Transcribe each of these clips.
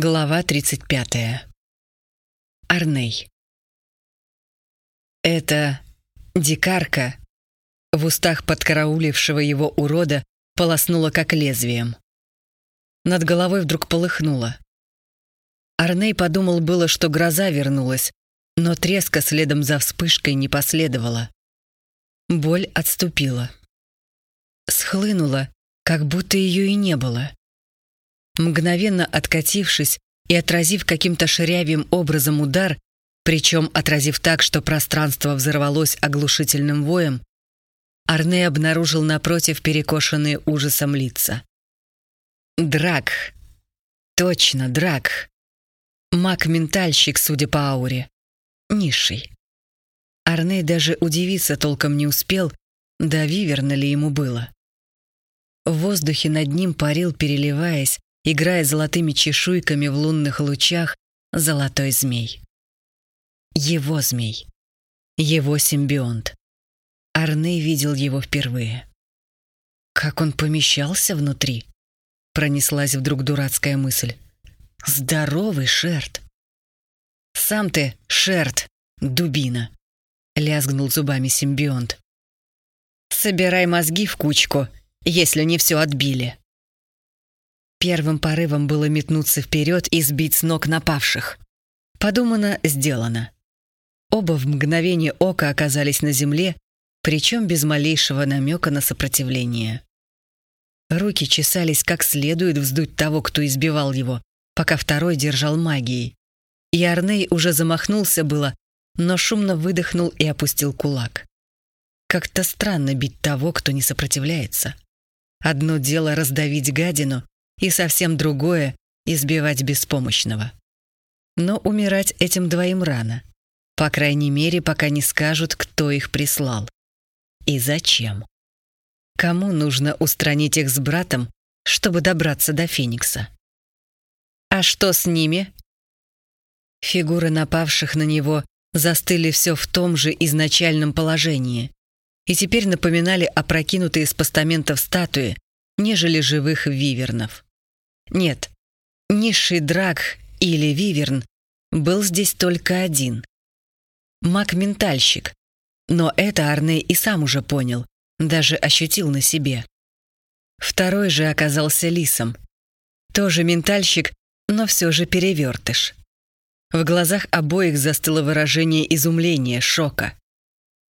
Глава 35. Арней. Это дикарка в устах подкараулившего его урода полоснула как лезвием. Над головой вдруг полыхнуло. Арней подумал было, что гроза вернулась, но треска следом за вспышкой не последовала. Боль отступила. Схлынула, как будто ее и не было. Мгновенно откатившись и отразив каким-то ширявым образом удар, причем отразив так, что пространство взорвалось оглушительным воем, Арне обнаружил напротив перекошенные ужасом лица. Драк. Точно, Драк. Маг-ментальщик, судя по ауре. Низший. Арне даже удивиться толком не успел, да виверно ли ему было. В воздухе над ним парил, переливаясь, играя золотыми чешуйками в лунных лучах, золотой змей. Его змей. Его симбионт. Арне видел его впервые. Как он помещался внутри? Пронеслась вдруг дурацкая мысль. Здоровый Шерт. Сам ты, Шерт, дубина. Лязгнул зубами симбионт. Собирай мозги в кучку, если не все отбили. Первым порывом было метнуться вперед и сбить с ног напавших. Подумано, сделано. Оба в мгновение ока оказались на земле, причем без малейшего намека на сопротивление. Руки чесались как следует вздуть того, кто избивал его, пока второй держал магией. И Арней уже замахнулся было, но шумно выдохнул и опустил кулак. Как-то странно бить того, кто не сопротивляется. Одно дело раздавить гадину, и совсем другое — избивать беспомощного. Но умирать этим двоим рано. По крайней мере, пока не скажут, кто их прислал. И зачем. Кому нужно устранить их с братом, чтобы добраться до Феникса? А что с ними? Фигуры напавших на него застыли все в том же изначальном положении и теперь напоминали опрокинутые с постаментов статуи, нежели живых вивернов. Нет, низший драк или виверн был здесь только один. Маг-ментальщик. Но это Арне и сам уже понял, даже ощутил на себе. Второй же оказался лисом. Тоже ментальщик, но все же перевертыш. В глазах обоих застыло выражение изумления, шока.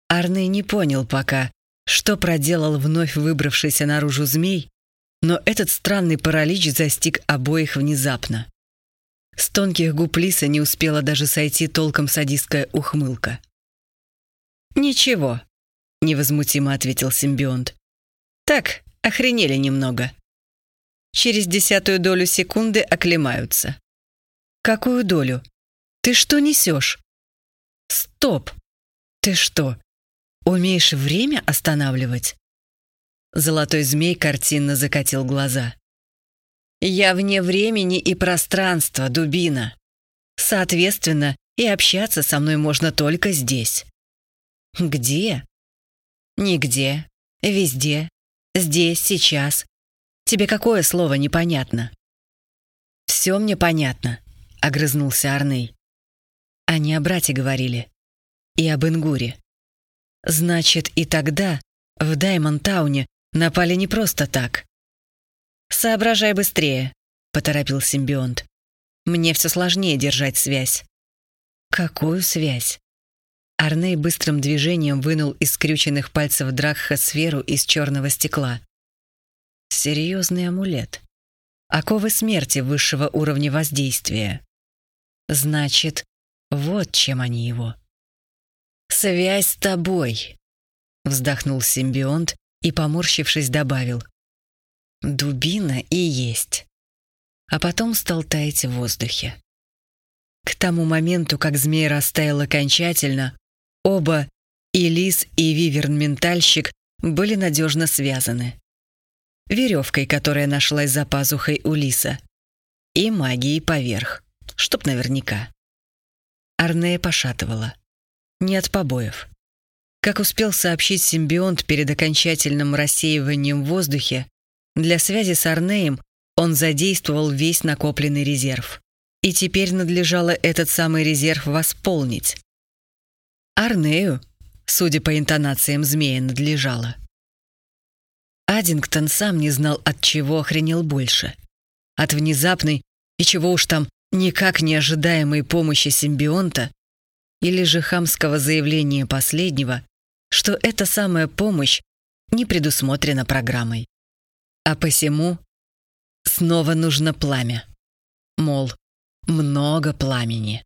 Арне не понял пока, что проделал вновь выбравшийся наружу змей, но этот странный паралич застиг обоих внезапно. С тонких губ Лиса не успела даже сойти толком садистская ухмылка. «Ничего», — невозмутимо ответил симбионт. «Так, охренели немного. Через десятую долю секунды оклемаются». «Какую долю? Ты что несешь?» «Стоп! Ты что, умеешь время останавливать?» Золотой змей картинно закатил глаза. «Я вне времени и пространства, дубина. Соответственно, и общаться со мной можно только здесь». «Где?» «Нигде. Везде. Здесь, сейчас. Тебе какое слово непонятно?» «Все мне понятно», — огрызнулся Арней. Они о брате говорили. И об Ингуре. Значит, и тогда, в Даймонтауне, Напали не просто так. «Соображай быстрее», — поторопил симбионт. «Мне все сложнее держать связь». «Какую связь?» Арней быстрым движением вынул из скрюченных пальцев Дракха сферу из черного стекла. Серьезный амулет. Оковы смерти высшего уровня воздействия. Значит, вот чем они его. «Связь с тобой», — вздохнул симбионт и, поморщившись, добавил «Дубина и есть». А потом стал таять в воздухе. К тому моменту, как змей растаял окончательно, оба, и лис, и виверн-ментальщик, были надежно связаны. Веревкой, которая нашлась за пазухой у лиса, и магией поверх, чтоб наверняка. Арнея пошатывала. Не от побоев. Как успел сообщить симбионт перед окончательным рассеиванием в воздухе, для связи с Арнеем он задействовал весь накопленный резерв. и теперь надлежало этот самый резерв восполнить. Арнею, судя по интонациям змея, надлежало. Аддингтон сам не знал, от чего охренел больше. От внезапной и чего уж там никак не ожидаемой помощи симбионта или же хамского заявления последнего, что эта самая помощь не предусмотрена программой. А посему снова нужно пламя. Мол, много пламени.